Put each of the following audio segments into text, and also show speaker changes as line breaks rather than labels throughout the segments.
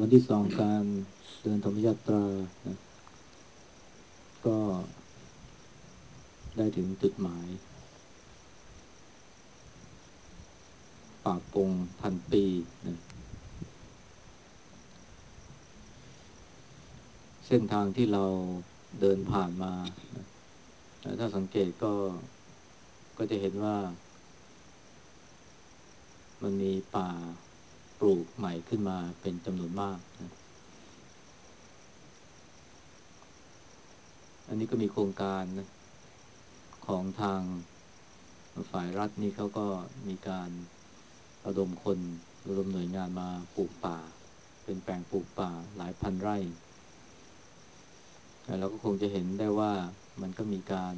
วันที่สองการเดินธรรมยาตรานะก็ได้ถึงจุดหมาย ปากปงพันปีนะเส้นทางที่เราเดินผ่านมานะถ้าสังเกตก็ก็จะเห็นว่า มันมีป่า ปลูกใหม่ขึ้นมาเป็นจำนวนมากนะอันนี้ก็มีโครงการนะของทางฝ่ายรัฐนี่เขาก็มีการระดมคนระดมหน่วยงานมาปลูกป่า เป็นแปลงปลูกป่าหลายพันไร่เราก็คงจะเห็นได้ว่ามันก็มีการ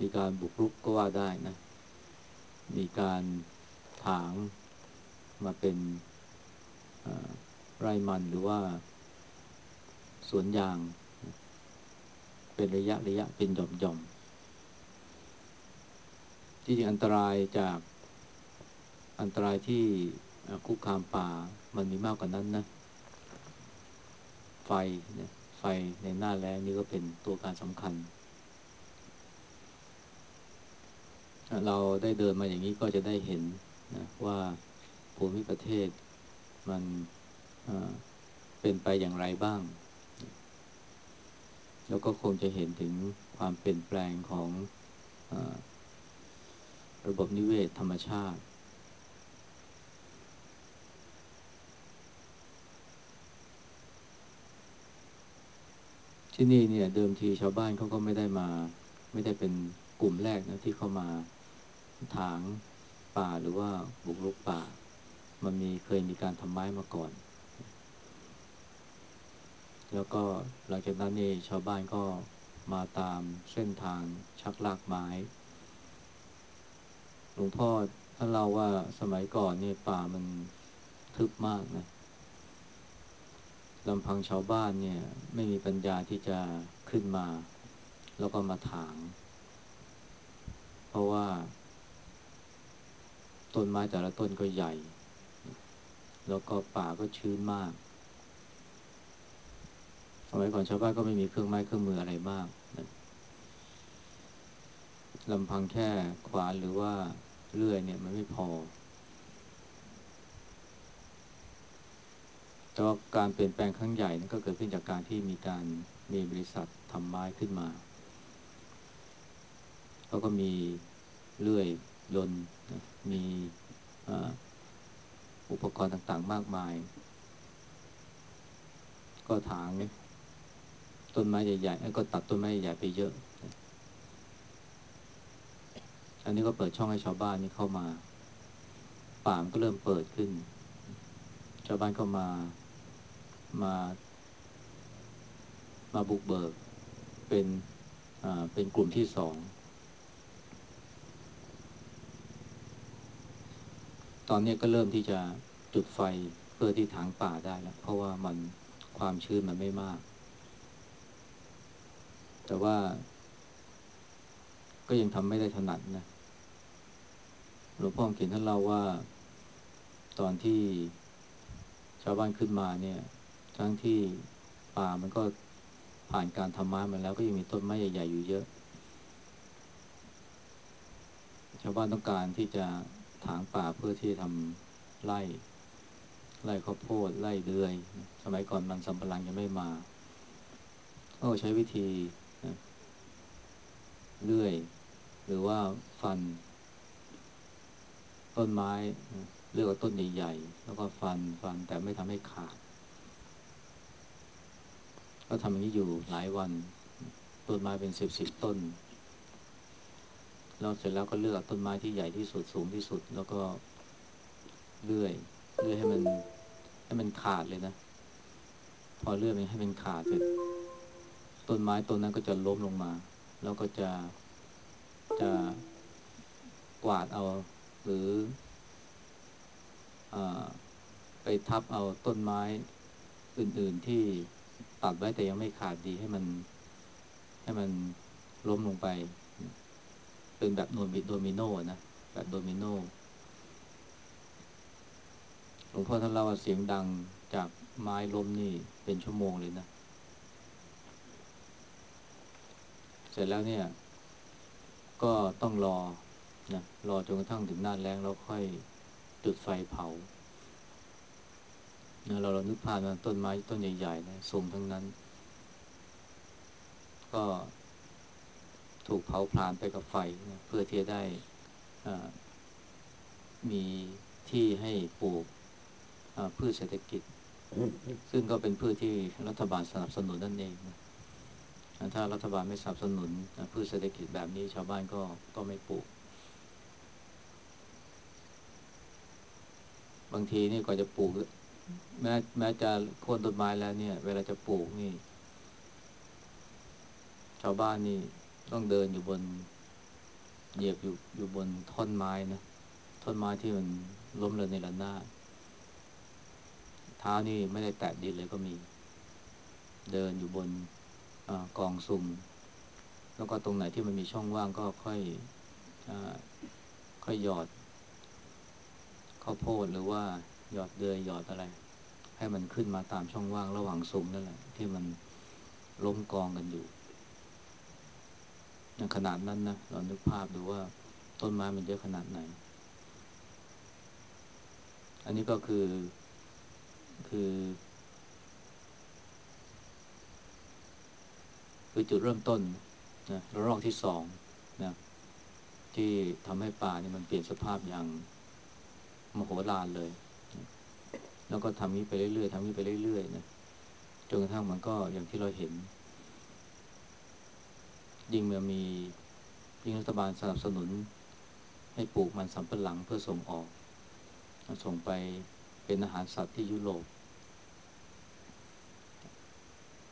มีการบุกรุกก็ว่าได้นะ มีการถางมาเป็นไร่มันหรือว่าสวนยาง เป็นระยะระยะเป็นหย่อมหย่อมที่จริงอันตรายจากอันตรายที่คุกคามป่ามันมีมากกว่านั้นนะ ไฟเนี่ยไฟในหน้าแล้งนี่ก็เป็นตัวการสำคัญเเราได้เดินมาอย่างนี้ก็จะได้เห็นนะว่าภูมิประเทศมันเป็นไปอย่างไรบ้าง แล้วก็คงจะเห็นถึงความเปลี่ยนแปลงของอระบบนิเวศธรรมชาติ ที่นี่เนี่ยเดิมทีชาวบ้านเขาก็ไม่ได้มา ไม่ได้เป็นกลุ่มแรกนะที่เข้ามา ถางป่าหรือว่าบุกรุกป่า มันมีเคยมีการทำไม้มาก่อน แล้วก็หลังจากนั้นนี่ชาวบ้านก็มาตามเส้นทางชักลากไม้ หลวงพ่อท่านเล่าว่าสมัยก่อนนี่ป่ามันทึบมากนะลำพังชาวบ้านเนี่ย ไม่มีปัญญาที่จะขึ้นมา แล้วก็มาถาง เพราะว่า ต้นไม้แต่ละต้นก็ใหญ่ แล้วก็ป่าก็ชื้นมาก สมัยก่อนชาวบ้านก็ไม่มีเครื่องไม้เครื่องมืออะไรมากลำพังแค่ขวานหรือว่าเลื่อยเนี่ยมันไม่พอแต่ว่าการเปลี่ยนแปลงครั้งใหญ่นั่นก็เกิดขึ้นจากการที่มีการมีบริษัททำไม้ขึ้นมาเขาก็มีเลื่อยยนต์ มีอุปกรณ์ต่างๆ มากมาย ก็ถางต้นไม้ใหญ่ๆก็ตัดต้นไม้ใหญ่ไปเยอะ อันนี้ก็เปิดช่องให้ชาวบ้านนี่เข้ามา ป่ามก็เริ่มเปิดขึ้น ชาวบ้านก็มา มา มาบุกเบิก เป็นอ่าเป็นกลุ่มที่สอง ตอนนี้ก็เริ่มที่จะจุดไฟเพื่อที่ถางป่าได้แล้ว เพราะว่ามันความชื้นมันไม่มาก แต่ว่า ก็ยังทำไม่ได้ถนัดนะหลวงพ่อเขียนท่านเล่าว่า ตอนที่ชาวบ้านขึ้นมาเนี่ย ทั้งที่ป่ามันก็ผ่านการทำไม้มาแล้วก็ยังมีต้นไม้ใหญ่ๆอยู่เยอะ ชาวบ้านต้องการที่จะ ถางป่าเพื่อที่จะทำไร่ไร่ข้าวโพดไร่เดือย สมัยก่อนมันสำปะหลังยังไม่มาก็ใช้วิธีเลื่อย หรือว่าฟัน ต้นไม้เลือกต้นใหญ่ๆแล้วก็ฟันฟันแต่ไม่ทำให้ขาด ก็ทำอย่างนี้อยู่หลายวัน ต้นไม้เป็นสิบสิบต้น แล้วเสร็จแล้วก็เลือกต้นไม้ที่ใหญ่ที่สุดสูงที่สุด แล้วก็เลื่อยเลื่อยให้มันให้มันขาดเลยนะ พอเลื่อยมันให้มันขาดเสร็จต้นไม้ต้นนั้นก็จะล้มลงมา แล้วก็จะจะกวาดเอา หรืออไปทับเอาต้นไม้อื่น ๆที่ตัดไว้แต่ยังไม่ขาดดีให้มันให้มันล้มลงไป เป็นแบบโนมิโดมิโนนะแบบโดมิโนหลวงพ่อท่านเล่าว่าเสียงดังจากไม้ล้มนี่เป็นชั่วโมงเลยนะ เสร็จแล้วเนี่ย ก็ต้องรอนะรอจนกระทั่งถึงหน้าแรงแล้วค่อยจุดไฟเผานะเราเรานึกภาพนะต้นไม้ต้นใหญ่ๆนะสูงทั้งนั้น ก็ ถูกเผาผลาญไปกับไฟนะเพื่อที่จะได้มีที่ให้ปลูกพืชเศรษฐกิจ ซึ่งก็เป็นพืชที่รัฐบาลสนับสนุนนั่นเองนะถ้ารัฐบาลไม่สนับสนุนพืชเศรษฐกิจแบบนี้ชาวบ้านก็ก็ไม่ปลูก บางทีนี่ก็จะปลูก แม้แม้จะโค่นต้นไม้แล้วเนี่ย เวลาจะปลูกนี่ ชาวบ้านนี่ ต้องเดินอยู่บน เหยียบอยู่อยู่บนท่อนไม้นะ ท่อนไม้ที่มันล้มเลยในระนาดเท้านี่ไม่ได้แตะดินเลยก็มี เดินอยู่บนอกองสุ่ม แล้วก็ตรงไหนที่มันมีช่องว่างก็ค่อยอค่อยหยอดข้าวโพดหรือว่าหยอดเดือยหยอดอะไร ให้มันขึ้นมาตามช่องว่างระหว่างสุ่มนั่นแหละ ที่มันล้มกองกันอยู่ ขนาดนั้นนะเรานึกภาพดูว่าต้นไม้มันเยอะขนาดไหน อันนี้ก็คือ คือ คือจุดเริ่มต้นนะระลอกที่สองนะที่ทำให้ป่านี่มันเปลี่ยนสภาพอย่างมโหฬารเลย แล้วก็ทำนี้ไปเรื่อยๆทำนี้ไปเรื่อยๆนะจนกระทั่งมันก็อย่างที่เราเห็น ยิ่งเมื่อมียิ่งรัฐบาลสนับสนุน ให้ปลูกมันสำปะหลังเพื่อส่งออก ส่งไปเป็นอาหารสัตว์ที่ยุโรป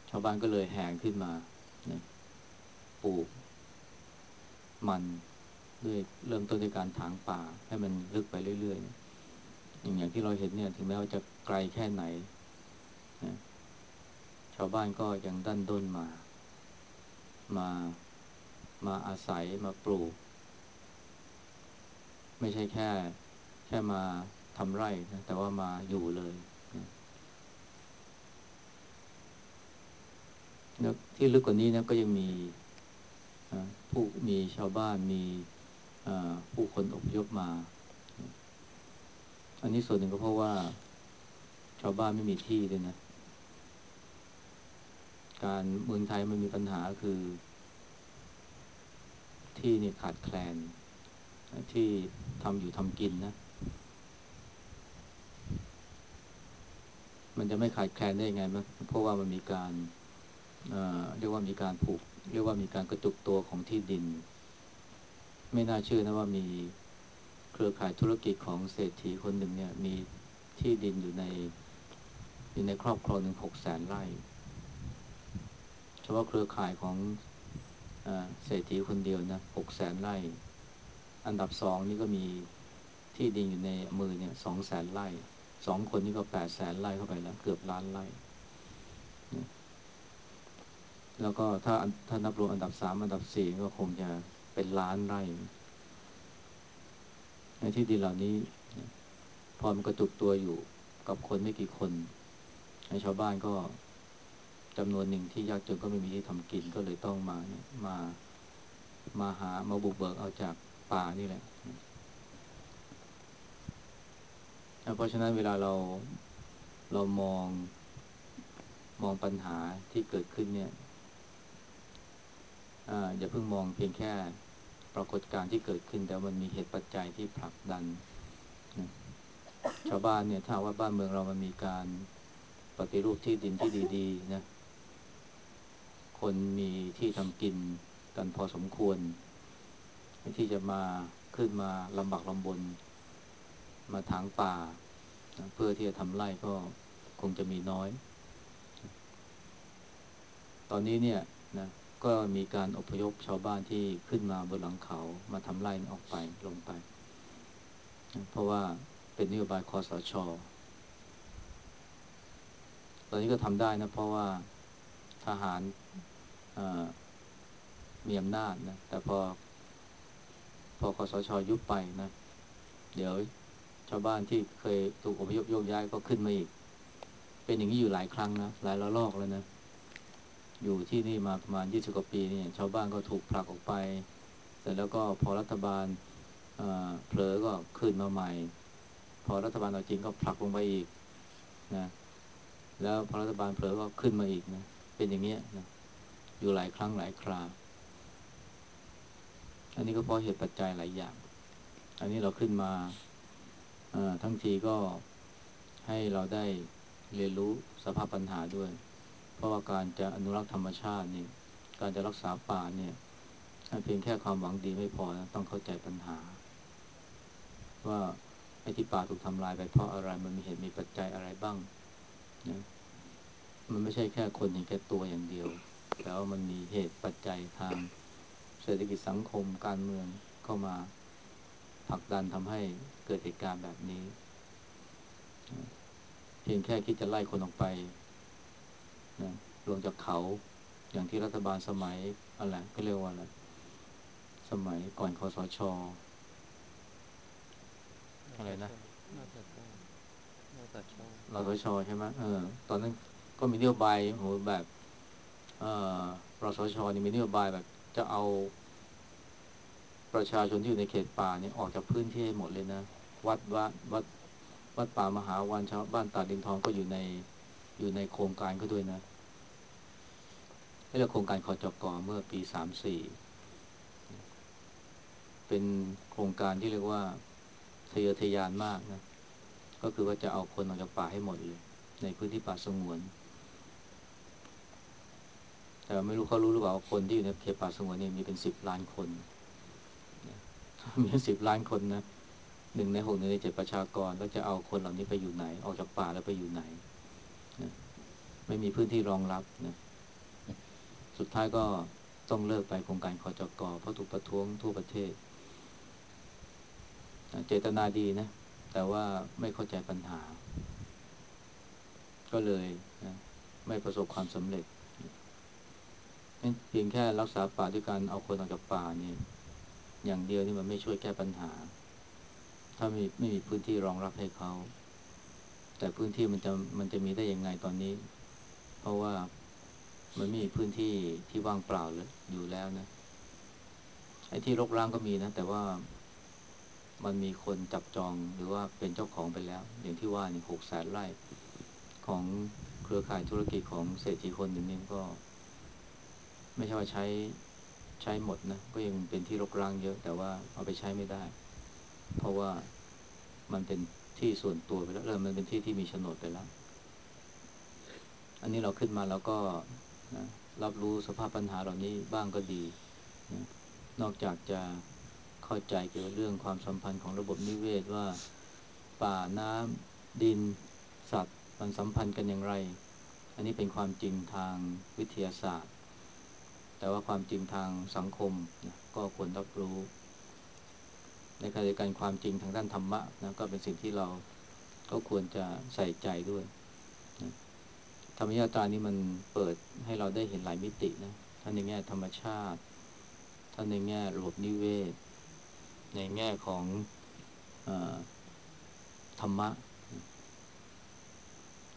ชาวบ้านก็เลยแห่งขึ้นมาปลูก มันด้วยเริ่มต้นด้วยการถางป่า ให้มันลึกไปเรื่อยๆ อย่างอย่างที่เราเห็นเนี่ย ถึงแม้ว่าจะไกลแค่ไหนชาวบ้านก็ยังดันด้นมา มา มาอาศัยมาปลูก ไม่ใช่แค่ แค่มาทำไร่นะแต่ว่ามาอยู่เลยนะที่ลึกกว่านี้นะก็ยังมีผู้มีชาวบ้านมีผู้คนอพยพมา อันนี้ส่วนหนึ่งก็เพราะว่า ชาวบ้านไม่มีที่เลยนะ การเมืองไทยมันมีปัญหาคือ ที่นี่ขาดแคลน ที่ทำอยู่ทำกินนะ มันจะไม่ขาดแคลนได้ยังไงมั้ยเพราะว่ามันมีการเรียกว่ามีการผูก เรียกว่ามีการกระจุกตัวของที่ดิน ไม่น่าเชื่อนะว่ามีเครือข่ายธุรกิจของเศรษฐีคนหนึ่งเนี่ย มีที่ดินอยู่ในอยู่ในครอบครองหนึ่งหกแสนไร่เฉพาะเครือข่ายของ เศรษฐีคนเดียวนะหกแสนไร่ อันดับสองนี่ก็มีที่ดินอยู่ในมือเนี่ยสองแสนไร่สองคนนี่ก็แปดแสนไร่เข้าไปแล้วเกือบล้านไร่ แล้วก็ถ้าถ้านับรวมอันดับสามอันดับสี่ก็คงจะเป็นล้านไร่ ในที่ดินเหล่านี้ พอมันกระจุกตัวอยู่กับคนไม่กี่คนให้ชาวบ้านก็ จำนวนหนึ่งที่ยากจนก็ไม่มีที่ทำกินก็เลยต้องมาเนี่ยมามาหามาบุกเบิกเอาจากป่านี่แหละ เพราะฉะนั้นเวลาเราเรามองมองปัญหาที่เกิดขึ้นเนี่ยออย่าเพิ่งมองเพียงแค่ปรากฏการณ์ที่เกิดขึ้น แต่มันมีเหตุปัจจัยที่ผลักดัน ชาวบ้านเนี่ยถ้าว่าบ้านเมืองเรามันมีการปฏิรูปที่ดินที่ดีๆนะ คนมีที่ทำกินกันพอสมควร ที่จะมาขึ้นมาลำบากลำบน มาถางป่า เพื่อที่จะทำไร่ก็คงจะมีน้อย ตอนนี้เนี่ยนะก็มีการอพยพชาวบ้านที่ขึ้นมาบนหลังเขามาทำไร่ออกไปลงไป เพราะว่าเป็นนโยบายคอสช ตอนนี้ก็ทำได้นะเพราะว่า ทหารมีอำนาจนะ แต่พอ พอคอสชยุบไปนะ เดี๋ยวชาวบ้านที่เคยถูกอพยพโยกย้ายก็ขึ้นมาอีก เป็นอย่างนี้อยู่หลายครั้งนะ หลายระลอกแล้วนะ อยู่ที่นี่มาประมาณยี่สิบกว่าปีนี่ชาวบ้านก็ถูกผลักออกไป เสร็จแล้วก็พอรัฐบาลเผลอก็ขึ้นมาใหม่ พอรัฐบาลเอาจริงก็ผลักลงไปอีกนะ แล้วพอรัฐบาลเผลอก็ขึ้นมาอีกนะ เป็นอย่างเงี้ยนะอยู่หลายครั้งหลายครา อันนี้ก็เพราะเหตุปัจจัยหลายอย่าง อันนี้เราขึ้นมาทั้งทีก็ให้เราได้เรียนรู้สภาพปัญหาด้วย เพราะว่าการจะอนุรักษ์ธรรมชาตินี่ การจะรักษาป่าเนี่ยเพียงแค่ความหวังดีไม่พอนะต้องเข้าใจปัญหา ว่าไอ้ที่ป่าถูกทำลายไปเพราะอะไรมันมีเหตุมีปัจจัยอะไรบ้างนะ มันไม่ใช่แค่คนเห็นแก่ตัวอย่างเดียว แต่ว่ามันมีเหตุปัจจัยทางเศรษฐกิจสังคมการเมืองเข้ามาผลักดันทำให้เกิดเหตุการณ์แบบนี้ เพียงแค่คิดจะไล่คนออกไปนะลงจากเขาอย่างที่รัฐบาลสมัยอะไรก็เรียกว่าอะไรสมัยก่อนคอสชอะไรนะนสชนสชนสชใช่ไหมเออ ตอนนั้น ก็มีนโยบายโหแบบรสชนี่มีนโยบายแบบ จะเอาประชาชนที่อยู่ในเขตป่าเนี่ยออกจากพื้นที่ให้หมดเลยนะ วัดวัดวัดวัดป่ามหาวันชาวบ้านตาดินทองก็อยู่ในอยู่ในโครงการก็ด้วยนะเรียกโครงการคอจกเมื่อปีสามสี่เป็นโครงการที่เรียกว่าทะเยอทะยานมากนะ ก็คือว่าจะเอาคนออกจากป่าให้หมดเลย ในพื้นที่ป่าสงวน แต่ไม่รู้เขารู้หรือเปล่าคนที่อยู่ในเขตป่าสงวนนี่มีเป็นสิบล้านคนมีสิบล้านคนนะหนึ่งในหกหนึ่งในเจ็ดประชากรแล้วจะเอาคนเหล่านี้ไปอยู่ไหน ออกจากป่าแล้วไปอยู่ไหนนะไม่มีพื้นที่รองรับนะสุดท้ายก็ต้องเลิกไปโครงการคอจกเพราะถูกประท้วงทั่วประเทศ เจตนาดีนะ แต่ว่าไม่เข้าใจปัญหา ก็เลยนะไม่ประสบความสำเร็จ เพียงแค่รักษาป่าด้วยการเอาคนออกจากป่านี่อย่างเดียวนี่มันไม่ช่วยแก้ปัญหา ถ้าไม่ไม่มีพื้นที่รองรับให้เขาแต่พื้นที่มันจะมันจะมีได้ยังไงตอนนี้ เพราะว่ามันไมีพื้นที่ที่ว่างเปล่าเลยอยู่แล้วนะไอ้ที่รกร้างก็มีนะ แต่ว่ามันมีคนจับจองหรือว่าเป็นเจ้าของไปแล้ว อย่างที่ว่านี่หกแสนไร่ของเครือข่ายธุรกิจของเศรษฐีคนหนึ่งนี่ก็ ไม่ใช่ว่าใช้ใช้หมดนะ ก็ยังเป็นที่รกร้างเยอะ แต่ว่าเอาไปใช้ไม่ได้ เพราะว่ามันเป็นที่ส่วนตัวไปแล้วเออมันเป็นที่ที่มีโฉนดไปแล้ว อันนี้เราขึ้นมาแล้วก็นะรับรู้สภาพปัญหาเหล่านี้บ้างก็ดีนะนอกจากจะเข้าใจเกี่ยวกับเรื่องความสัมพันธ์ของระบบนิเวศว่า ป่าน้ำดิน สัตว์ มันสัมพันธ์กันอย่างไร อันนี้เป็นความจริงทางวิทยาศาสตร์ แต่ว่าความจริงทางสังคมนะก็ควรรับรู้ ในขณะเดียวกันความจริงทางด้านธรรมะนะก็เป็นสิ่งที่เราก็ควรจะใส่ใจด้วยนะธรรมยาตานี้มันเปิดให้เราได้เห็นหลายมิตินะทั้งในแง่ธรรมชาติทั้งในแง่ระบบนิเวศ ในแง่ของอธรรมะ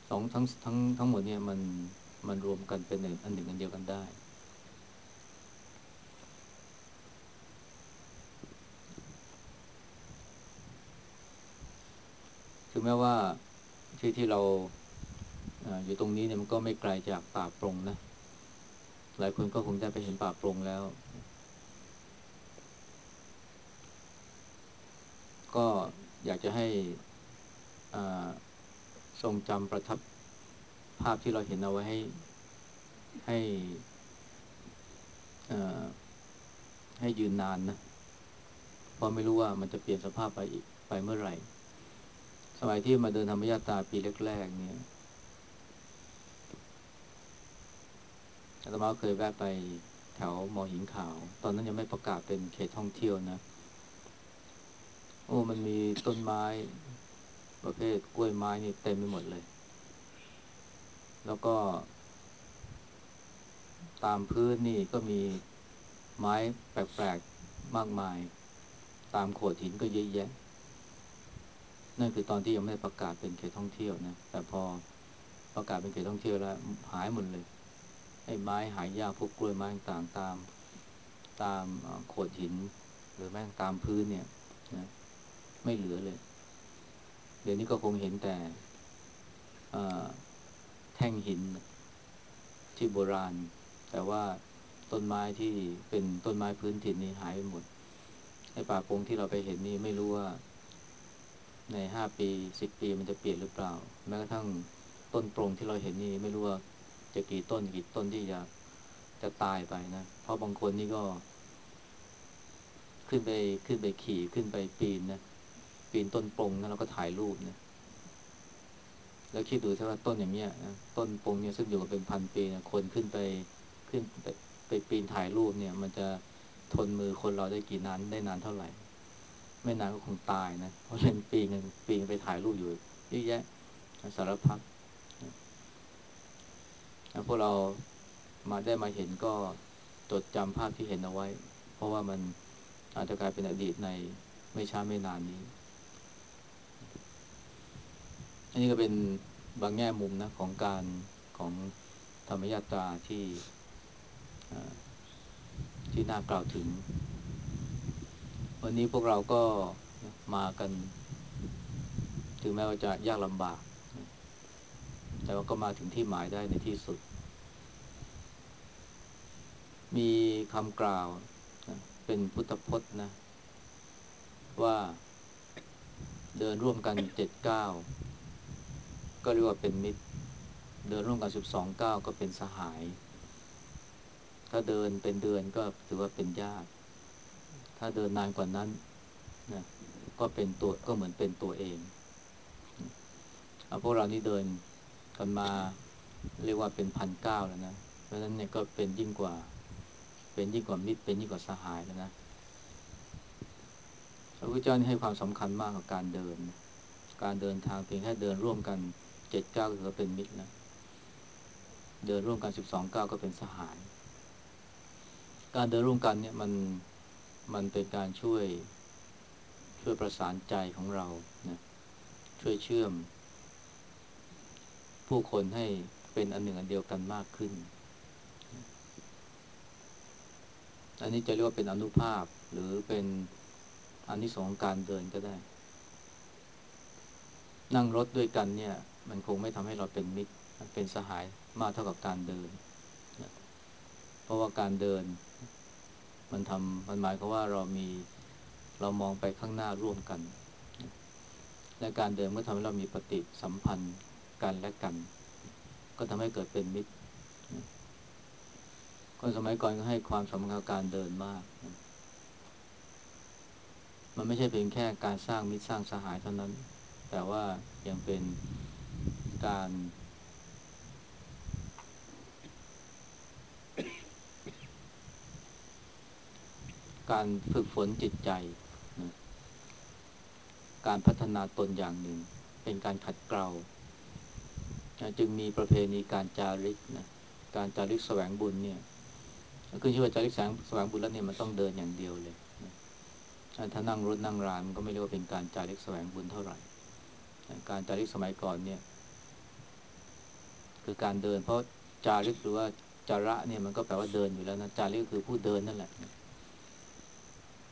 สองทั้งทั้งทั้งหมดเนี่ยมันมันรวมกันเป็นหนึ่งอันหนึ่งอันเดียวกันได้ ถึงแม้ว่าที่ที่เราอยู่ตรงนี้เนี่ยมันก็ไม่ไกลจากป่าปรงนะ หลายคนก็คงได้ไปเห็นป่าปรงแล้ว ก็อยากจะให้ทรงจำประทับภาพที่เราเห็นเอาไว้ให้ให้ให้ยืนนานนะ เพราะไม่รู้ว่ามันจะเปลี่ยนสภาพไปอีกไปเมื่อไหร่ สมัยที่มาเดินธรรมยาตาปีแรกๆเนี่ยอาตมาเคยแวะไปแถวมอหินขาว ตอนนั้นยังไม่ประกาศเป็นเขตท่องเที่ยวนะ โอ้ มันมีต้นไม้ ประเภทกล้วยไม้นี่เต็มไปหมดเลย แล้วก็ ตามพื้นนี่ก็มีไม้แปลกๆมากมาย ตามโขดหินก็เยอะแยะ นั่นคือตอนที่ยังไม่ได้ประกาศเป็นเขตท่องเที่ยวนะ แต่พอประกาศเป็นเขตท่องเที่ยวแล้วหายหมดเลย ไอ้ไม้หายยากพวกกล้วยไม้ต่างตาม ตามโขดหิน หรือแม้ตามพื้นเนี่ยนะไม่เหลือเลย เดี๋ยวนี้ก็คงเห็นแต่แท่งหินที่โบราณ แต่ว่าต้นไม้ที่เป็นต้นไม้พื้นถิ่นนี่หายไปหมดไอ้ป่าปงที่เราไปเห็นนี่ไม่รู้ว่า ในห้าปีสิบปีมันจะเปลี่ยนหรือเปล่า แม้กระทั่งต้นโปรงที่เราเห็นนี่ไม่รู้ว่าจะกี่ต้นกี่ต้นที่จะจะตายไปนะ เพราะบางคนนี่ก็ ขึ้นไปขึ้นไปขี่ขึ้นไปปีนนะปีนต้นโปรงนะเราก็ถ่ายรูปนะแล้วคิดดูถ้าว่าต้นอย่างเงี้ยนะต้นโปรงเนี่ยซึ่งอยู่กันเป็นพันปีนะคนขึ้นไปขึ้นไปไปปีนถ่ายรูปเนี่ย มันจะทนมือคนเราได้กี่นานได้นานเท่าไหร่ ไม่นานก็คงตายนะเพราะเล่นปีนกันปีนไปถ่ายรูปอยู่เยอะแยะสารพัดพวกเรามาได้มาเห็นก็จดจำภาพที่เห็นเอาไว้ เพราะว่ามันอาจจะกลายเป็นอดีตในไม่ช้าไม่นานนี้ อันนี้ก็เป็นบางแง่มุมนะของการของธรรมยาตราที่ที่น่ากล่าวถึง วันนี้พวกเราก็มากัน ถึงแม้ว่าจะยากลำบาก แต่ว่าก็มาถึงที่หมายได้ในที่สุด มีคำกล่าวเป็นพุทธพจน์นะ ว่าเดินร่วมกันเจ็ดเก้าก็เรียกว่าเป็นมิตร เดินร่วมกันสิบสองเก้าก็เป็นสหาย ถ้าเดินเป็นเดือนก็ถือว่าเป็นญาติ ถ้าเดินนานกว่านั้นนะก็เป็นตัวก็เหมือนเป็นตัวเองเอาพวกเรานี่เดินกันมาเรียกว่าเป็นพันเก้าแล้วนะ เพราะฉะนั้นเนี่ยก็เป็นยิ่งกว่า เป็นยิ่งกว่ามิตรเป็นยิ่งกว่าสหายแล้วนะพระพุทธเจ้าให้ความสำคัญมากกับการเดิน การเดินทางเพียงแค่เดินร่วมกันเจ็ดเก้าก็ถือเป็นมิตรแล้วเดินร่วมกันสิบสองเก้าก็เป็นสหาย การเดินร่วมกันเนี่ยมัน มันเป็นการช่วยช่วยประสานใจของเรานะช่วยเชื่อม ผู้คนให้เป็นอันหนึ่งอันเดียวกันมากขึ้น อันนี้จะเรียกว่าเป็นอนุภาพหรือเป็นอันที่สองการเดินก็ได้ นั่งรถด้วยกันเนี่ย มันคงไม่ทำให้เราเป็นมิตรเป็นสหายมากเท่ากับการเดิน เพราะว่าการเดิน มันทำมันหมายความว่าเรามีเรามองไปข้างหน้าร่วมกัน และการเดินก็ทำให้เรามีปฏิสัมพันธ์กันและกัน ก็ทำให้เกิดเป็นมิตรคนสมัยก่อนก็ให้ความสำคัญกับการเดินมาก มันไม่ใช่เพียงแค่การสร้างมิตรสร้างสหายเท่านั้น แต่ว่ายังเป็นการ การฝึกฝนจิตใจนะการพัฒนาตนอย่างหนึ่ง เป็นการขัดเกลาจึงมีประเพณีการจาริกนะการจาริกแสวงบุญเนี่ยคือชื่อว่าจาริกแสงแสวงบุญแล้วเนี่ยมันต้องเดินอย่างเดียวเลยนะถ้านั่งรถนั่งรานมันก็ไม่เรียกว่าเป็นการจาริกแสวงบุญเท่าไหร่ การจาริกสมัยก่อนเนี่ย คือการเดิน เพราะจาริกหรือว่าจาระเนี่ยมันก็แปลว่าเดินอยู่แล้วนะจาริกคือผู้เดินนั่นแหละ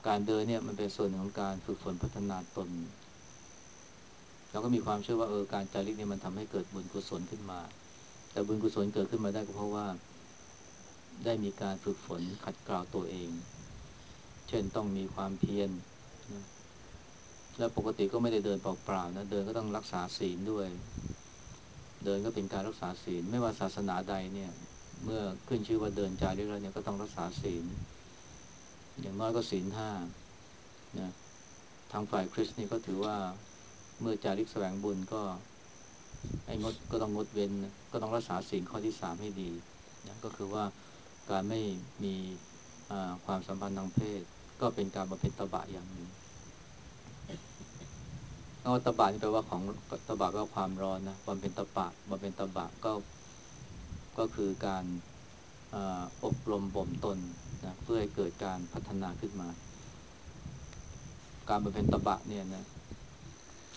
การเดินเนี่ยมันเป็นส่วนของการฝึกฝนพัฒนาตนเราก็มีความเชื่อว่าเออการจาริกเนี่ยมันทำให้เกิดบุญกุศลขึ้นมา แต่บุญกุศลเกิดขึ้นมาได้ก็เพราะว่า ได้มีการฝึกฝนขัดเกลาตัวเอง เช่นต้องมีความเพียรนะแล้วปกติก็ไม่ได้เดินเปล่าๆนะเดินก็ต้องรักษาศีลด้วย เดินก็เป็นการรักษาศีล ไม่ว่าศาสนาใดเนี่ย เมื่อขึ้นชื่อว่าเดินจาริกแล้วเนี่ยก็ต้องรักษาศีล อย่างน้อยก็ศีลห้านะทางฝ่ายคริสต์นี่ก็ถือว่าเมื่อจาริกแสวงบุญก็ ไอ้งดก็ต้องงดเว้น ก็ต้องรักษาศีลข้อที่สามให้ดีนะก็คือว่าการไม่มีความสัมพันธ์ทางเพศ ก็เป็นการบำเพ็ญตบะอย่างหนึ่งเอาตบะนี่แปลว่าของตบะแปลว่าความร้อนนะบำเพ็ญตบะบำเพ็ญตบะก็ก็คือการอบรมบ่มตน นะเพื่อให้เกิดการพัฒนาขึ้นมา การบำเพ็ญตบะเนี่ยนะ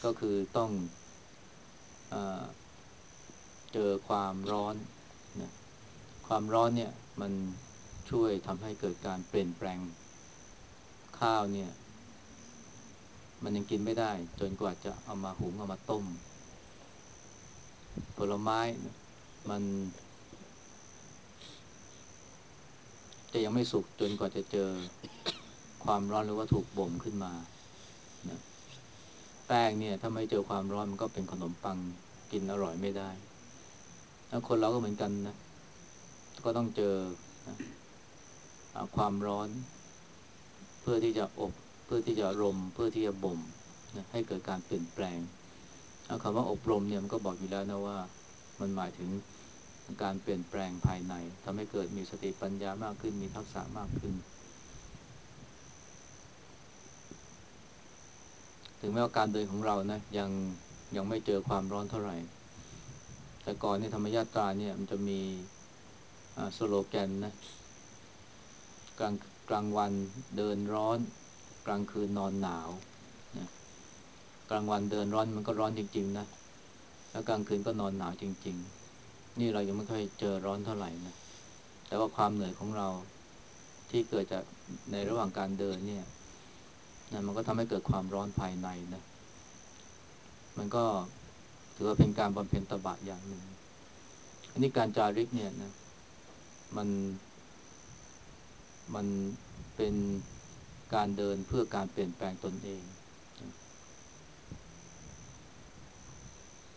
ก็คือต้องอเจอความร้อนนะความร้อนเนี่ยมันช่วยทำให้เกิดการเปลี่ยนแปลงข้าวเนี่ย มันยังกินไม่ได้ จนกว่าจะเอามาหุงเอามาต้ม ผลไม้มัน จะยังไม่สุกจนกว่าจะเจอความร้อนหรือว่าถูกบ่มขึ้นมานะแป้งเนี่ย ถ้าไม่เจอความร้อนมันก็เป็นขนมปังกินอร่อยไม่ได้แล้วคนเราก็เหมือนกันนะ ก็ต้องเจอนะความร้อน เพื่อที่จะอบ เพื่อที่จะรม เพื่อที่จะบ่มนะให้เกิดการเปลี่ยนแปลงคำว่าอบรมเนี่ยมันก็บอกอยู่แล้วนะว่า มันหมายถึง การเปลี่ยนแปลงภายในทำให้เกิดมีสติปัญญามากขึ้น มีทักษะมากขึ้น ถึงแม้ว่าการเดินของเรานะยังยังไม่เจอความร้อนเท่าไหร่ แต่ก่อนในธรรมยาตราเนี่ยมันจะมีสโลแกนนะกลางกลางวันเดินร้อน กลางคืนนอนหนาวนะกลางวันเดินร้อนมันก็ร้อนจริง ๆ นะ แล้วกลางคืนก็นอนหนาวจริง ๆ นี่เรายังไม่เคยเจอร้อนเท่าไหร่นะแต่ว่าความเหนื่อยของเราที่เกิดจากในระหว่างการเดินเนี่ยนะมันก็ทำให้เกิดความร้อนภายในนะ มันก็ถือว่าเป็นการบำเพ็ญตบะอย่างหนึ่ง อันนี้การจาริกเนี่ยนะ มัน มันเป็นการเดินเพื่อการเปลี่ยนแปลงตนเอง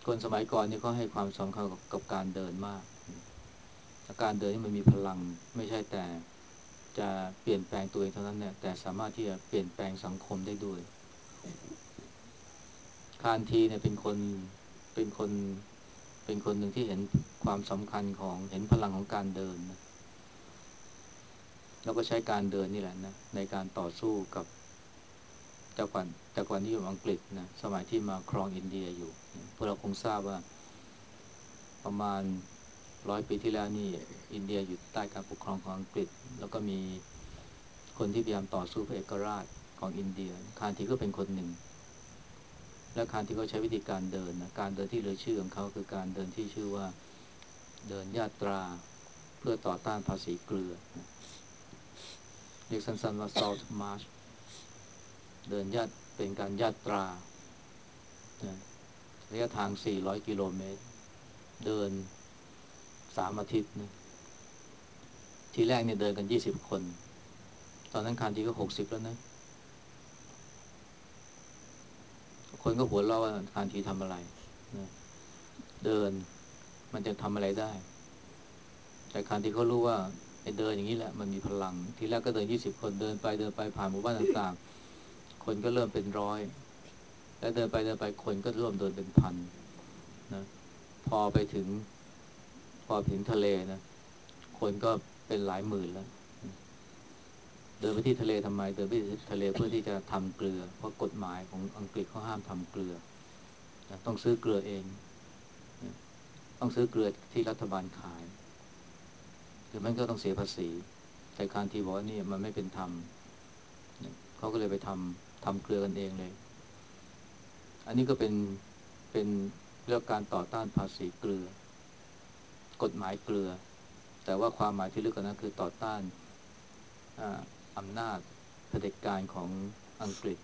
คนสมัยก่อนนี่เขาให้ความสำคัญกับการเดินมากการเดินนี่มันมีพลังไม่ใช่แต่จะเปลี่ยนแปลงตัวเองเท่านั้นเนี่ยแต่สามารถที่จะเปลี่ยนแปลงสังคมได้ด้วย คานทีเนี่ยเป็นคนเป็นคนเป็นคนหนึ่งที่เห็นความสำคัญของเห็นพลังของการเดินนะแล้วก็ใช้การเดินนี่แหละนะในการต่อสู้กับจักรวรรดิจักรวรรดินิยมอังกฤษนะสมัยที่มาครองอินเดียอยู่ พวกเราคงทราบว่า ประมาณร้อยปีที่แล้วนี่ อินเดียอยู่ใต้การปกครองของอังกฤษ แล้วก็มีคนที่พยายามต่อสู้เพื่อเอกราชของอินเดีย คานทีก็เป็นคนหนึ่ง และคานทีก็ใช้วิธีการเดินนะการเดินที่เลยชื่อของเขาคือการเดินที่ชื่อว่าเดินญาตราเพื่อต่อต้านภาษีเกลือเรียกสั้นๆว่า salt march เดินญาติเป็นการญาตรา ระยะทาง 400 กิโลเมตร เดินสามอาทิตย์นะทีแรกเนี่ยเดินกัน 20 คน ตอนนั้นคานทีก็ 60 แล้วนะ คนก็หัวเราะว่าคานทีทำอะไรนะเดินมันจะทำอะไรได้ แต่คานทีเขารู้ว่าไอ้เดินอย่างนี้แหละมันมีพลัง ทีแรกก็เดินยี่สิบคนเดินไปเดินไปผ่านหมู่บ้านต่างๆ คนก็เริ่มเป็นร้อย แล้วเดินไปเดินไปคนก็ริ่มเดินเป็นพันนะพอไปถึง พอถึงทะเลนะคนก็เป็นหลายหมื่นแล้ว เดินไปที่ทะเลทำไม เดินไปที่ทะเลเพื่อที่จะทำเกลือ เพราะกฎหมายของอังกฤษเขาห้ามทำเกลือต้องซื้อเกลือเอง ต้องซื้อเกลือที่รัฐบาลขายหรือมันก็ต้องเสียภาษี แต่การทีบอกว่านี่มันไม่เป็นธรรมเขาก็เลยไปทำทำเกลือกันเองเลย อันนี้ก็เป็นเป็นเรื่องการต่อต้านภาษีเกลือ กฎหมายเกลือ แต่ว่าความหมายที่ลึกกว่านั้นคือต่อต้านอำนาจเผด็จการของอังกฤษ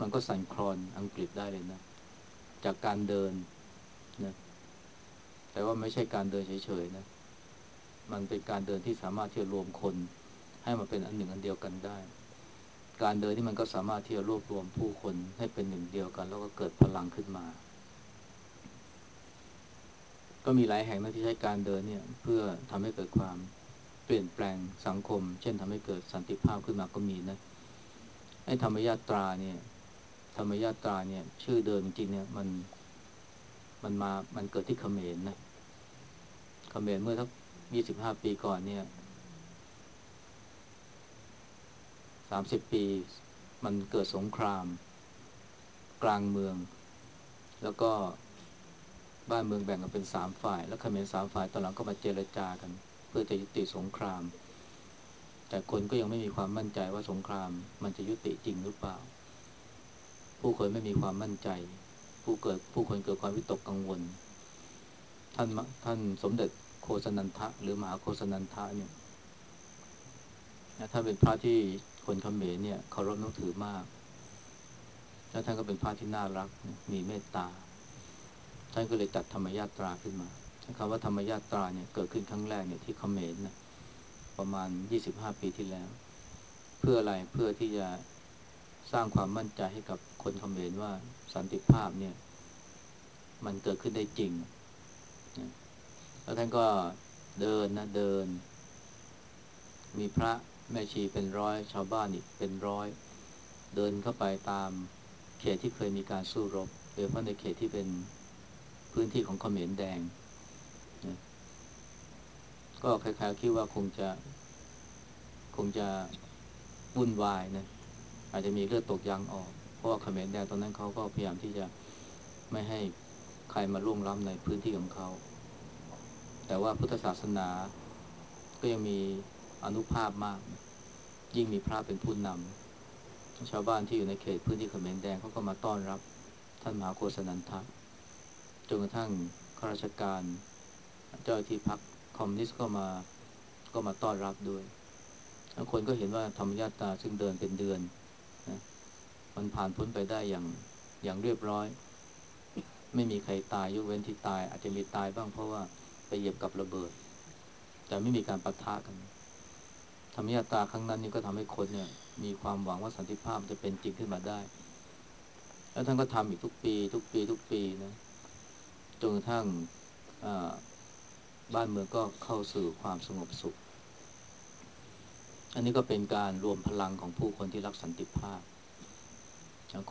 มันก็สั่นคลอนอังกฤษได้เลยนะ จากการเดินนะแต่ว่าไม่ใช่การเดินเฉยๆนะ มันเป็นการเดินที่สามารถที่จะรวมคนให้มาเป็นอันหนึ่งอันเดียวกันได้ การเดินที่มันก็สามารถที่จะรวบรวมผู้คนให้เป็นหนึ่งเดียวกัน แล้วก็เกิดพลังขึ้นมา ก็มีหลายแห่งนะที่ใช้การเดินเนี่ยเพื่อทำให้เกิดความเปลี่ยนแปลงสังคม เช่นทำให้เกิดสันติภาพขึ้นมาก็มีนะไอ้ธรรมยาตราเนี่ยธรรมยาตราเนี่ยชื่อเดิมจริงเนี่ยมันมันมามันเกิดที่เขมรนะเขมรเมื่อสักยี่สิบห้าปีก่อนเนี่ย สามสิบปี มันเกิดสงคราม กลางเมือง แล้วก็บ้านเมืองแบ่งกันเป็นสามฝ่าย แล้วเขมรสามฝ่ายตอนหลังก็มาเจรจากัน เพื่อจะยุติสงคราม แต่คนก็ยังไม่มีความมั่นใจว่าสงคราม มันจะยุติจริงหรือเปล่า ผู้คนไม่มีความมั่นใจ ผู้เกิดผู้คนเกิดความวิตกกังวล ท่านท่านสมเด็จโคสนันทะหรือมหาโคสนันทะเนี่ยท่านเป็นพระที่ คนเขมรเนี่ยเคารพนับถือมาก แล้วท่านก็เป็นพระที่น่ารัก มีเมตตา ท่านก็เลยจัดธรรมญาตราขึ้นมาคำว่าธรรมญาตราเนี่ยเกิดขึ้นครั้งแรกเนี่ยที่เขมรนะประมาณยี่สิบห้าปีที่แล้ว เพื่ออะไรเพื่อที่จะสร้างความมั่นใจให้กับคนเขมรว่าสันติภาพเนี่ย มันเกิดขึ้นได้จริง แล้วท่านก็เดินนะเดิน มีพระ แม่ชีเป็นร้อย ชาวบ้านอีกเป็นร้อย เดินเข้าไปตามเขตที่เคยมีการสู้รบโดยเฉพาะในเขตที่เป็นพื้นที่ของเขมรแดงนะก็คล้ายๆคิดว่าคงจะ คงจะวุ่นวายนะอาจจะมีเลือดตกยางออก เพราะว่าเขมรแดงตอนนั้นเขาก็พยายามที่จะไม่ให้ใครมาล่วงล้ำในพื้นที่ของเขา แต่ว่าพุทธศาสนาก็ยังมี อนุภาพมาก ยิ่งมีพระเป็นผู้นำชาวบ้านที่อยู่ในเขตพื้นที่เขมรแดงเขาก็มาต้อนรับท่านมหาโกศนันทะจนกระทั่งข้าราชการ เจ้าที่พักคอมมิวนิสต์ก็มาก็มาต้อนรับด้วยทั้งคนก็เห็นว่าธรรมญาตาซึ่งเดินเป็นเดือนนะมันผ่านพ้นไปได้อย่างอย่างเรียบร้อย ไม่มีใครตายยกเว้นที่ตาย อาจจะมีตายบ้างเพราะว่าไปเหยียบกับระเบิด แต่ไม่มีการปะทะกัน ธรรมญาตาครั้งนั้นนี่ก็ทำให้คนเนี่ย มีความหวังว่าสันติภาพจะเป็นจริงขึ้นมาได้ แล้วท่านก็ทำอีกทุกปี ทุกปี ทุกปีนะจนกระทั่งบ้านเมืองก็เข้าสู่ความสงบสุข อันนี้ก็เป็นการรวมพลังของผู้คนที่รักสันติภาพ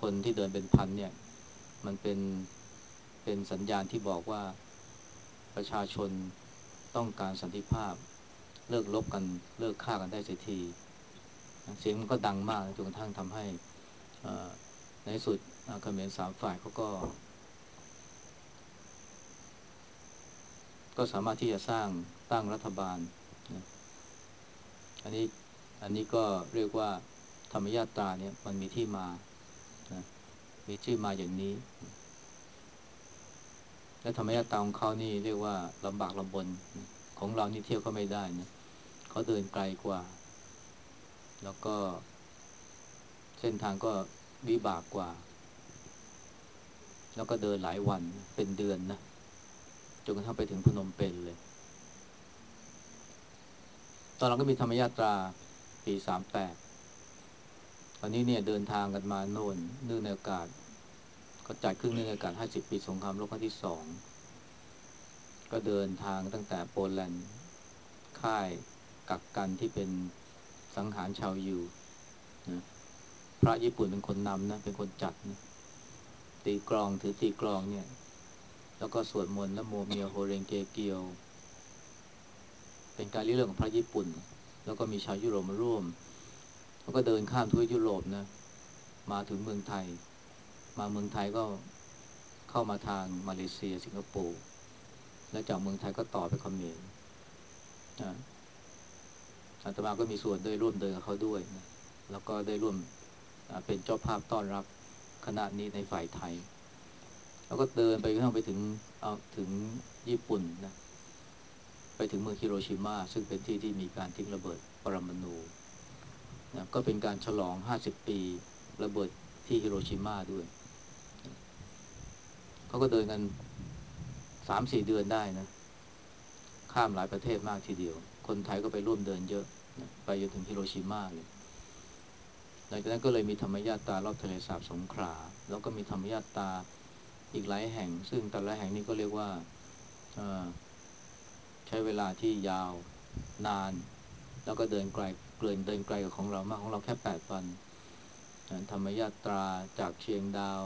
คนที่เดินเป็นพันเนี่ย มันเป็นเป็นสัญญาณที่บอกว่าประชาชนต้องการสันติภาพ เลิกลบกันเลิกฆ่ากันได้เสียที เสียงมันก็ดังมากจนกระทั่งทำให้ในสุดเขมรสามฝ่ายเขาก็ ก็สามารถที่จะสร้างตั้งรัฐบาล อันนี้อันนี้ก็เรียกว่าธรรมญาตาเนี่ยมันมีที่มานะมีชื่อมาอย่างนี้ และธรรมญาตาของเขานี่เรียกว่าลำบากลำบน ของเรานี่เที่ยวก็ไม่ได้นะ เขาเดินไกลกว่า แล้วก็ เส้นทางก็วิบากกว่า แล้วก็เดินหลายวันเป็นเดือนนะจนกระทั่งไปถึงพนมเปญเลย ตอนเราก็มีธรรมยาตราปีสามแปดตอนนี้เนี่ยเดินทางกันมาโน่นเนื่องในโอกาสก็จัดขึ้นเนื่องในโอกาสห้าสิบปีสงครามโลกครั้งที่สองก็เดินทางตั้งแต่โปแลนด์ค่าย กักกันที่เป็นสังหารชาวยูนะพระญี่ปุ่นเป็นคนนำนะ เป็นคนจัดนะตีกลองถือตีกลองเนี่ย แล้วก็สวดมนต์และโมเมียโฮเรงเกเกียว เป็นการเรื่องของพระญี่ปุ่น แล้วก็มีชาวยุโรปมาร่วม แล้วก็เดินข้ามทั่วยุโรปนะ มาถึงเมืองไทย มาเมืองไทยก็เข้ามาทางมาเลเซียสิงคโปร์ และจากเมืองไทยก็ต่อไปเขมรนะ อาตมาก็มีส่วนได้ร่วมเดินกับเขาด้วยนะแล้วก็ได้ร่วมเป็นเจ้าภาพต้อนรับคณะนี้ในฝ่ายไทย แล้วก็เดินไปข้างไปถึงเอาถึงญี่ปุ่นนะไปถึงเมืองฮิโรชิมาซึ่งเป็นที่ที่มีการทิ้งระเบิดปรมาณูนะก็เป็นการฉลองห้าสิบปีระเบิดที่ฮิโรชิมาด้วย เขาก็เดินกันสามสี่เดือนได้นะ ข้ามหลายประเทศมากทีเดียว คนไทยก็ไปร่วมเดินเยอะ ไปจนถึงฮิโรชิมาเลยหลังจากนั้นก็เลยมีธรรมญาตารอบทะเลสาบสงขลาแล้วก็มีธรรมญาตาอีกหลายแห่ง ซึ่งแต่ละแห่งนี้ก็เรียกว่าใช้เวลาที่ยาวนาน แล้วก็เดินไกลเกินเดินไกลกับของเรามากของเราแค่แปดวันธรรมยาตราจากเชียงดาว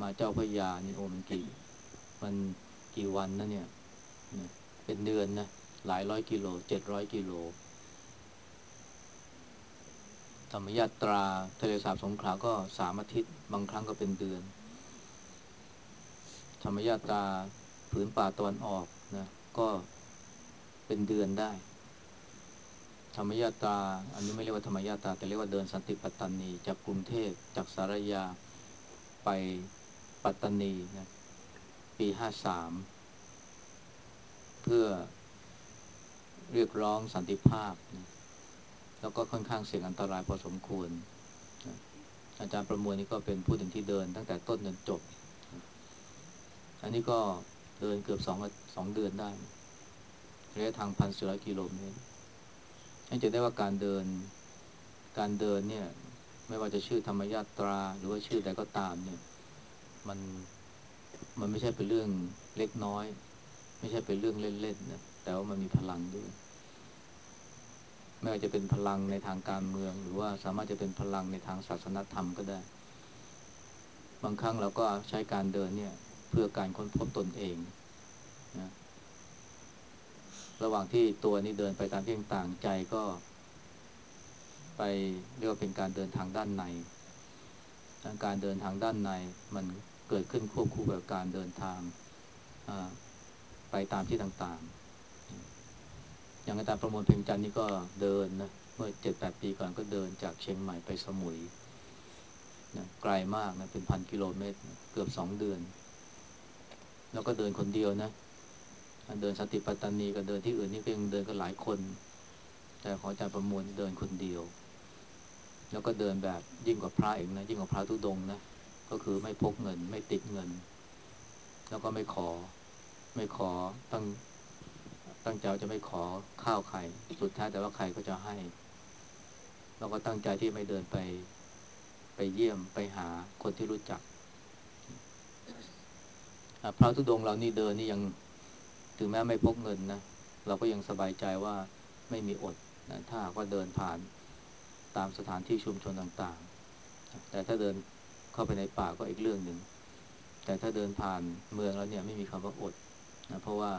มาเจ้าพยานี่โอมันกี่มันกี่วันนะเนี่ยเป็นเดือนนะ หลายร้อยกิโลเจ็ดร้อยกิโล ธรรมยาตราทะเลสาบสงขลาก็สามอาทิตย์ บางครั้งก็เป็นเดือน ธรรมญาตาผืนป่าตอนออกนะก็เป็นเดือนได้ ธรรมญาตา อันนี้ไม่เรียกว่าธรรมญาตา แต่เรียกว่าเดินสันติปัตตานี จากกรุงเทพจากสารยาไปปัตตานีนะปีห้าสามเพื่อ เรียกร้องสันติภาพนะแล้วก็ค่อนข้างเสี่ยงอันตรายพอสมควรนะอาจารย์ประมวลนี่ก็เป็นผู้หนึ่งที่เดินตั้งแต่ต้นจนจบ อันนี้ก็เดินเกือบสองสองเดือนได้ระยะทางพันสี่ร้อยกิโลเมตรให้จะได้ว่าการเดิน การเดินเนี่ย ไม่ว่าจะชื่อธรรมยาตรา หรือว่าชื่อใดก็ตามเนี่ย มันมันไม่ใช่เป็นเรื่องเล็กน้อย ไม่ใช่เป็นเรื่องเล่นๆนะ แต่ว่ามันมีพลังด้วยไม่ว่าจะเป็นพลังในทางการเมือง หรือว่าสามารถจะเป็นพลังในทางศาสนธรรมก็ได้ บางครั้งเราก็ใช้การเดินเนี่ย เพื่อการค้นพบตนเองนะระหว่างที่ตัวนี้เดินไปตามที่ต่างใจก็ ไปเรียกว่าเป็นการเดินทางด้านในการเดินทางด้านในมันเกิดขึ้นควบคู่กับการเดินทางไปตามที่ต่างๆ อย่างอาจารย์ประมวลเพ่งจันนี่ก็เดินนะเมื่อเจ็ดแปดปีก่อนก็เดินจากเชียงใหม่ไปสมุยนะไกลมากนะเป็นพันกิโลเมตรเกือบสองเดือน แล้วก็เดินคนเดียวนะเดินสติปัตตานีกับเดินที่อื่นนี่ก็ยังเดินกันหลายคน แต่ของอาจารย์ประมวลเดินคนเดียว แล้วก็เดินแบบยิ่งกว่าพระเองนะยิ่งกว่าพระทุดงนะก็คือไม่พกเงิน ไม่ติดเงิน แล้วก็ไม่ขอ ไม่ขอตั้ง ตั้งใจจะไม่ขอข้าวใครสุดท้ายแต่ว่าใครก็จะให้ แล้วก็ตั้งใจที่ไม่เดินไป ไปเยี่ยมไปหาคนที่รู้จักพระทุดงเรานี่เดินนี่ยังถึงแม้ไม่พกเงินนะเราก็ยังสบายใจว่าไม่มีอดนะถ้าก็เดินผ่านตามสถานที่ชุมชนต่างๆ แต่ถ้าเดินเข้าไปในป่าก็อีกเรื่องหนึ่งแต่ถ้าเดินผ่านเมืองแล้วเนี่ยไม่มีคำว่าอดนะเพราะว่า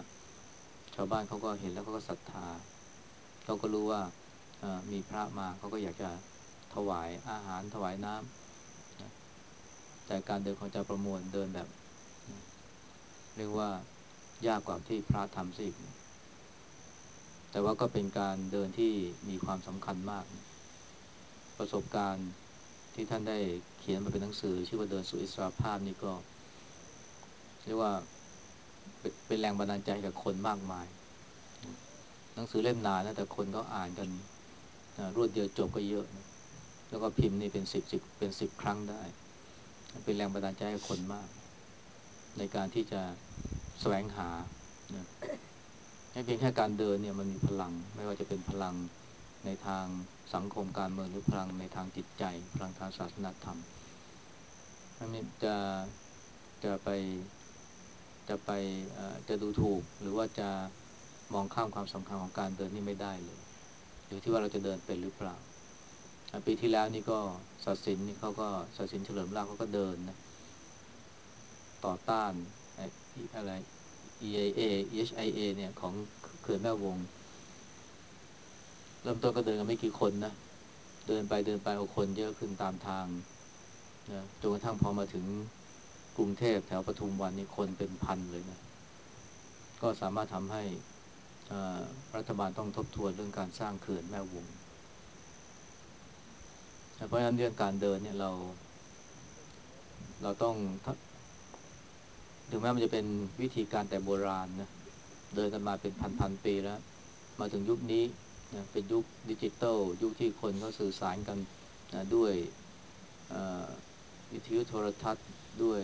ชาวบ้านเขาก็เห็นแล้วเขาก็ศรัทธาเขาก็รู้ว่ามีพระมาเขาก็อยากจะถวายอาหารถวายน้ำแต่การเดินของเจ้าประมวลเดินแบบ เรียกว่ายากกว่าที่พระทำสิแต่ว่าก็เป็นการเดินที่มีความสำคัญมาก ประสบการณ์ที่ท่านได้เขียนมาเป็นหนังสือ ชื่อว่าเดินสู่อิสรภาพนี่ก็ เรียกว่า เป็นแรงบันดาลใจกับคนมากมาย หนังสือเล่มนานนะแต่คนก็อ่านกันรวดเดียวจบก็เยอะนะแล้วก็พิมพ์นี่เป็นสิบสิบเป็นสิบครั้งได้ เป็นแรงบันดาลใจให้คนมาก ในการที่จะแสวงหานะให้เพียงแค่การเดินเนี่ยมันมีพลัง ไม่ว่าจะเป็นพลังในทางสังคมการเมืองหรือพลังในทางจิตใจ พลังทางศาสนาธรรมไม่จะจะไป จะไปจะดูถูก หรือว่าจะมองข้ามความสำคัญของการเดินนี่ไม่ได้เลย อยู่ที่ว่าเราจะเดินเป็นหรือเปล่า ปีที่แล้วนี่ก็ศาสินนี่เขาก็ศาสินเฉลิมราชเขาก็เดินนะต่อต้านอะไร EIA EHIA เนี่ยของเขื่อนแม่วง เริ่มต้นก็เดินกันไม่กี่คนนะ เดินไปเดินไปเอาคนเยอะขึ้นตามทางนะจนกระทั่งพอมาถึง กรุงเทพแถวปทุมวันนี่คนเป็นพันเลยนะ ก็สามารถทำให้รัฐบาลต้องทบทวนเรื่องการสร้างเขื่อนแม่วงเพราะฉะนั้นเรื่องการเดินเนี่ยเรา เราต้องถึงแม้มันจะเป็นวิธีการแต่โบราณนะเดินกันมาเป็นพันๆปีแล้ว มาถึงยุคนี้นะเป็นยุคดิจิตอลยุคที่คนเขาสื่อสารกันนะด้วย วิทยุโทรทัศน์ด้วย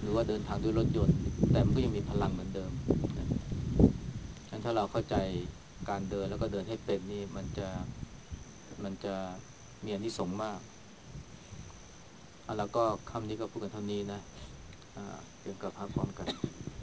หรือว่าเดินทางด้วยรถยนต์ แต่มันก็ยังมีพลังเหมือนเดิมนะนั้นถ้าเราเข้าใจการเดินแล้วก็เดินให้เป็นนี่มันจะมันจะมีอนิสงส์มากแล้วก็คำนี้ก็พูดกันเท่านี้นะเตรียมกับพระพร้อมกัน